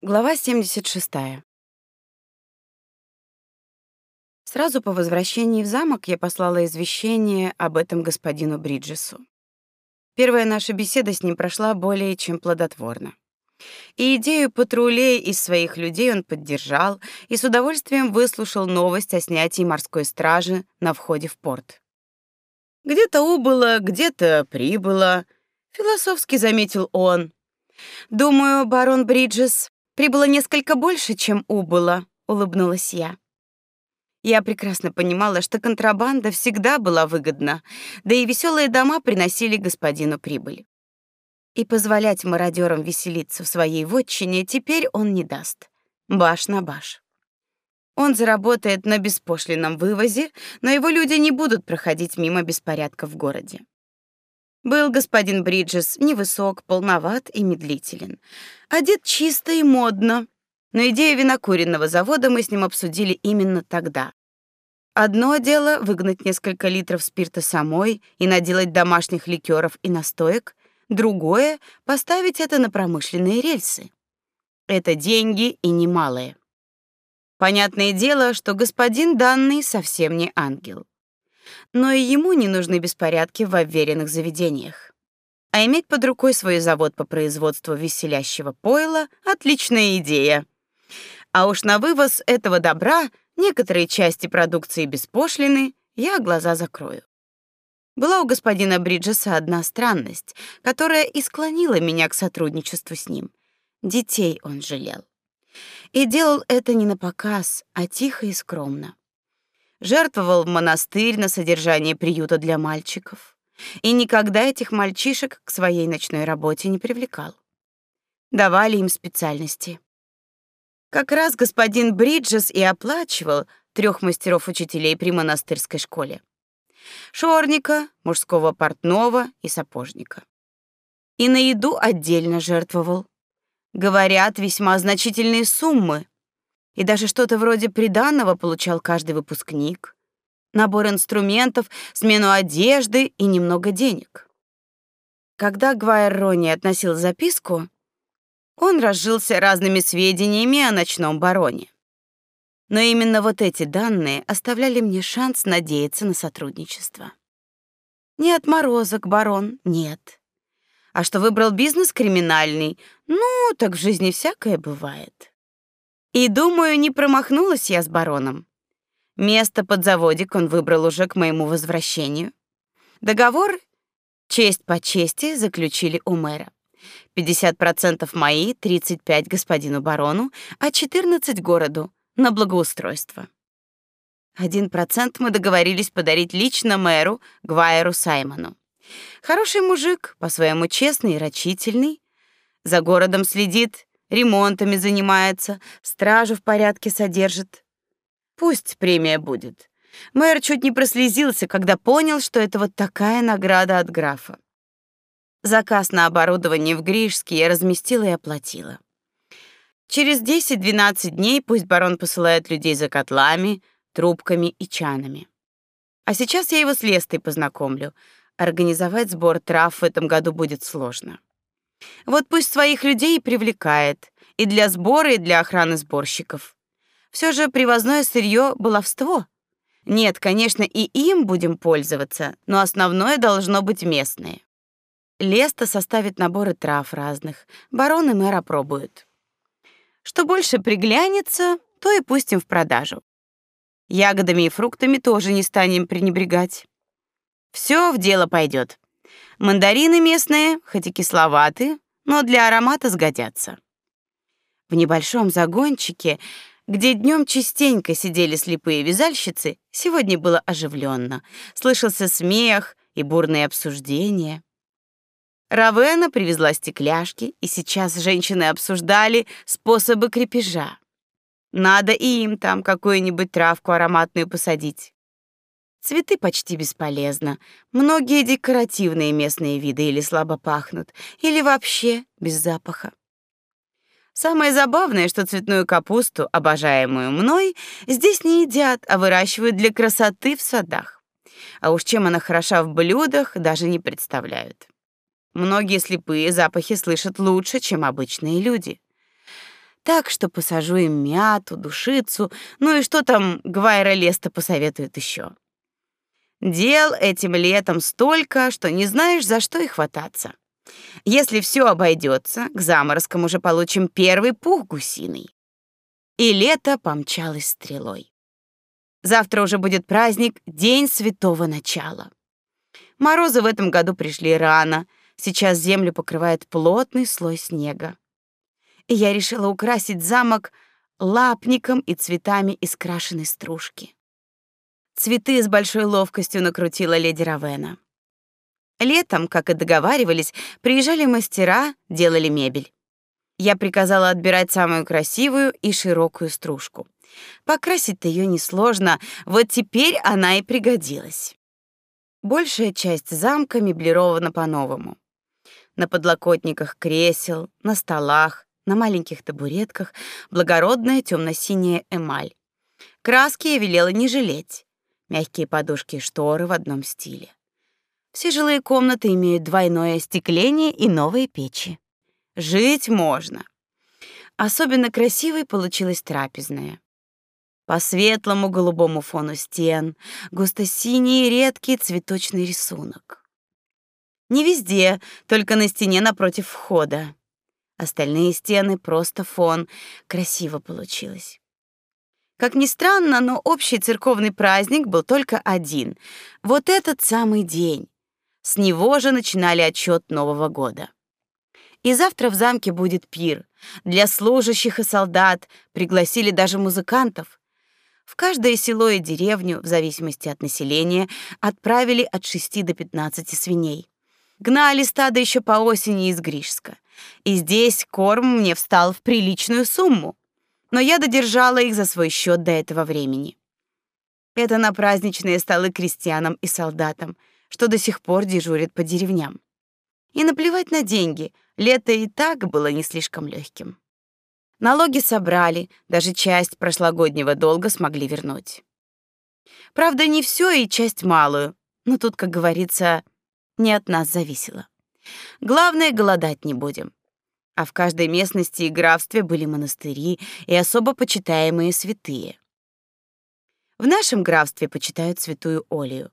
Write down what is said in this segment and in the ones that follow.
Глава 76. Сразу по возвращении в замок я послала извещение об этом господину Бриджесу. Первая наша беседа с ним прошла более чем плодотворно. И идею патрулей из своих людей он поддержал и с удовольствием выслушал новость о снятии морской стражи на входе в порт. Где-то убыло, где-то прибыло, философски заметил он. Думаю, барон Бриджес Прибыло несколько больше, чем убыло, улыбнулась я. Я прекрасно понимала, что контрабанда всегда была выгодна, да и веселые дома приносили господину прибыль. И позволять мародерам веселиться в своей вотчине теперь он не даст. Баш на баш. Он заработает на беспошлинном вывозе, но его люди не будут проходить мимо беспорядка в городе. Был господин Бриджес невысок, полноват и медлителен. Одет чисто и модно. Но идею винокуренного завода мы с ним обсудили именно тогда. Одно дело выгнать несколько литров спирта самой и наделать домашних ликеров и настоек, другое поставить это на промышленные рельсы. Это деньги и немалые. Понятное дело, что господин данный совсем не ангел но и ему не нужны беспорядки в уверенных заведениях. А иметь под рукой свой завод по производству веселящего пойла отличная идея. А уж на вывоз этого добра, некоторые части продукции беспошлины, я глаза закрою. Была у господина Бриджеса одна странность, которая и склонила меня к сотрудничеству с ним. Детей он жалел. И делал это не на показ, а тихо и скромно жертвовал монастырь на содержание приюта для мальчиков и никогда этих мальчишек к своей ночной работе не привлекал. Давали им специальности. Как раз господин Бриджес и оплачивал трех мастеров-учителей при монастырской школе. Шорника, мужского портного и сапожника. И на еду отдельно жертвовал. Говорят, весьма значительные суммы, и даже что-то вроде приданого получал каждый выпускник. Набор инструментов, смену одежды и немного денег. Когда Гвайер Рони относил записку, он разжился разными сведениями о ночном бароне. Но именно вот эти данные оставляли мне шанс надеяться на сотрудничество. Не отморозок, барон, нет. А что выбрал бизнес криминальный, ну, так в жизни всякое бывает. И думаю, не промахнулась я с бароном. Место под заводик он выбрал уже к моему возвращению. Договор честь по чести заключили у мэра. 50% мои, 35 господину барону, а 14 городу на благоустройство. Один процент мы договорились подарить лично мэру Гвайеру Саймону. Хороший мужик, по-своему честный и рачительный. За городом следит, ремонтами занимается, стражу в порядке содержит. Пусть премия будет. Мэр чуть не прослезился, когда понял, что это вот такая награда от графа. Заказ на оборудование в Гришске я разместила и оплатила. Через 10-12 дней пусть барон посылает людей за котлами, трубками и чанами. А сейчас я его с Лестой познакомлю. Организовать сбор трав в этом году будет сложно. Вот пусть своих людей привлекает и для сбора, и для охраны сборщиков. Все же привозное сырье баловство. Нет, конечно, и им будем пользоваться, но основное должно быть местное. Леста составит наборы трав разных, барон и мэр опробуют. Что больше приглянется, то и пустим в продажу. Ягодами и фруктами тоже не станем пренебрегать. Все в дело пойдет. Мандарины местные, хоть и кисловаты, но для аромата сгодятся. В небольшом загончике, где днем частенько сидели слепые вязальщицы, сегодня было оживленно. Слышался смех и бурные обсуждения. Равена привезла стекляшки, и сейчас женщины обсуждали способы крепежа. Надо и им там какую-нибудь травку ароматную посадить. Цветы почти бесполезно. Многие декоративные местные виды или слабо пахнут, или вообще без запаха. Самое забавное, что цветную капусту, обожаемую мной, здесь не едят, а выращивают для красоты в садах. А уж чем она хороша в блюдах, даже не представляют. Многие слепые запахи слышат лучше, чем обычные люди. Так что посажу им мяту, душицу, ну и что там Гвайра Леста посоветует еще. Дел этим летом столько, что не знаешь, за что их хвататься. Если все обойдется, к заморозкам уже получим первый пух гусиный. И лето помчалось стрелой. Завтра уже будет праздник День Святого Начала. Морозы в этом году пришли рано. Сейчас землю покрывает плотный слой снега. И я решила украсить замок лапником и цветами из крашеной стружки. Цветы с большой ловкостью накрутила леди Равена. Летом, как и договаривались, приезжали мастера, делали мебель. Я приказала отбирать самую красивую и широкую стружку. Покрасить-то ее несложно, вот теперь она и пригодилась. Большая часть замка меблирована по-новому. На подлокотниках кресел, на столах, на маленьких табуретках благородная темно синяя эмаль. Краски я велела не жалеть мягкие подушки шторы в одном стиле. Все жилые комнаты имеют двойное остекление и новые печи. Жить можно. Особенно красивой получилась трапезная. По светлому голубому фону стен густо-синий редкий цветочный рисунок. Не везде, только на стене напротив входа. Остальные стены просто фон. Красиво получилось. Как ни странно, но общий церковный праздник был только один. Вот этот самый день. С него же начинали отчет Нового года. И завтра в замке будет пир. Для служащих и солдат пригласили даже музыкантов. В каждое село и деревню, в зависимости от населения, отправили от 6 до 15 свиней. Гнали стадо еще по осени из Гришска. И здесь корм мне встал в приличную сумму но я додержала их за свой счет до этого времени. Это на праздничные столы крестьянам и солдатам, что до сих пор дежурят по деревням. И наплевать на деньги, лето и так было не слишком легким. Налоги собрали, даже часть прошлогоднего долга смогли вернуть. Правда, не все и часть малую, но тут, как говорится, не от нас зависело. Главное, голодать не будем а в каждой местности и графстве были монастыри и особо почитаемые святые. В нашем графстве почитают святую Олию.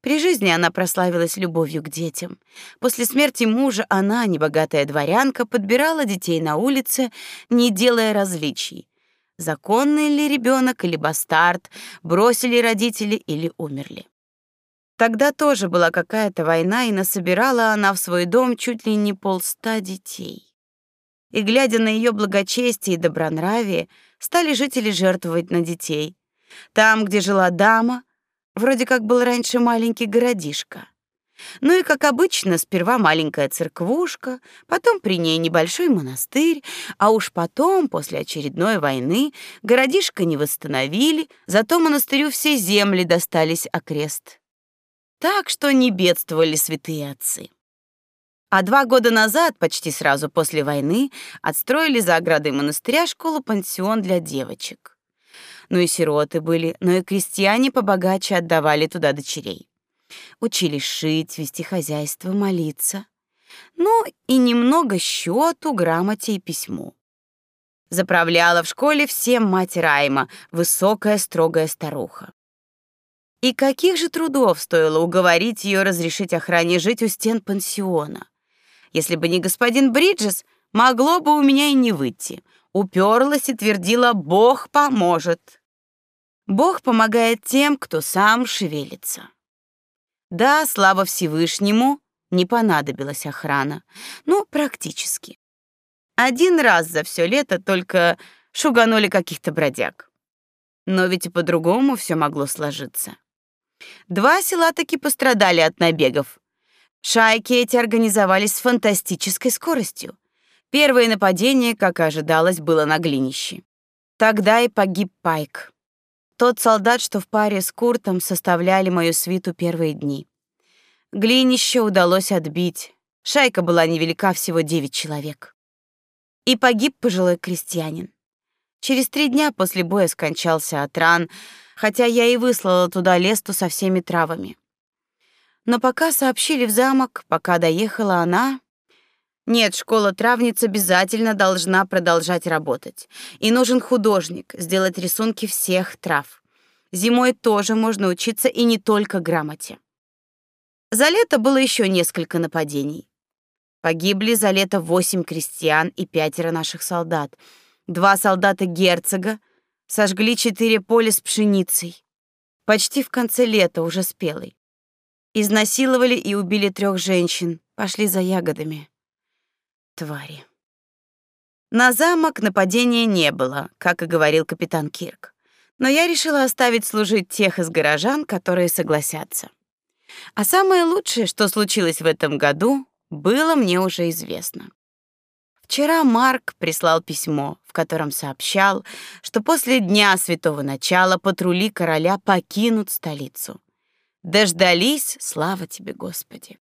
При жизни она прославилась любовью к детям. После смерти мужа она, небогатая дворянка, подбирала детей на улице, не делая различий. Законный ли ребенок или бастард, бросили родители или умерли. Тогда тоже была какая-то война, и насобирала она в свой дом чуть ли не полста детей и, глядя на ее благочестие и добронравие, стали жители жертвовать на детей. Там, где жила дама, вроде как был раньше маленький городишко. Ну и, как обычно, сперва маленькая церквушка, потом при ней небольшой монастырь, а уж потом, после очередной войны, городишко не восстановили, зато монастырю все земли достались окрест. Так что не бедствовали святые отцы. А два года назад, почти сразу после войны, отстроили за оградой монастыря школу-пансион для девочек. Ну и сироты были, но и крестьяне побогаче отдавали туда дочерей. Учились шить, вести хозяйство, молиться. Ну и немного счету, грамоте и письму. Заправляла в школе всем мать Райма, высокая строгая старуха. И каких же трудов стоило уговорить ее разрешить охране жить у стен пансиона. Если бы не господин Бриджес, могло бы у меня и не выйти. Уперлась и твердила «Бог поможет». Бог помогает тем, кто сам шевелится. Да, слава Всевышнему, не понадобилась охрана. Ну, практически. Один раз за все лето только шуганули каких-то бродяг. Но ведь и по-другому все могло сложиться. Два села таки пострадали от набегов, Шайки эти организовались с фантастической скоростью. Первое нападение, как и ожидалось, было на глинище. Тогда и погиб Пайк. Тот солдат, что в паре с Куртом составляли мою свиту первые дни. Глинище удалось отбить. Шайка была невелика, всего девять человек. И погиб пожилой крестьянин. Через три дня после боя скончался от ран, хотя я и выслала туда лесту со всеми травами. Но пока сообщили в замок, пока доехала она, Нет, школа-травниц обязательно должна продолжать работать. И нужен художник, сделать рисунки всех трав. Зимой тоже можно учиться и не только грамоте. За лето было еще несколько нападений. Погибли за лето восемь крестьян и пятеро наших солдат. Два солдата герцога сожгли четыре поля с пшеницей. Почти в конце лета, уже спелой. Изнасиловали и убили трех женщин, пошли за ягодами. Твари. На замок нападения не было, как и говорил капитан Кирк. Но я решила оставить служить тех из горожан, которые согласятся. А самое лучшее, что случилось в этом году, было мне уже известно. Вчера Марк прислал письмо, в котором сообщал, что после дня святого начала патрули короля покинут столицу. Дождались, слава тебе, Господи.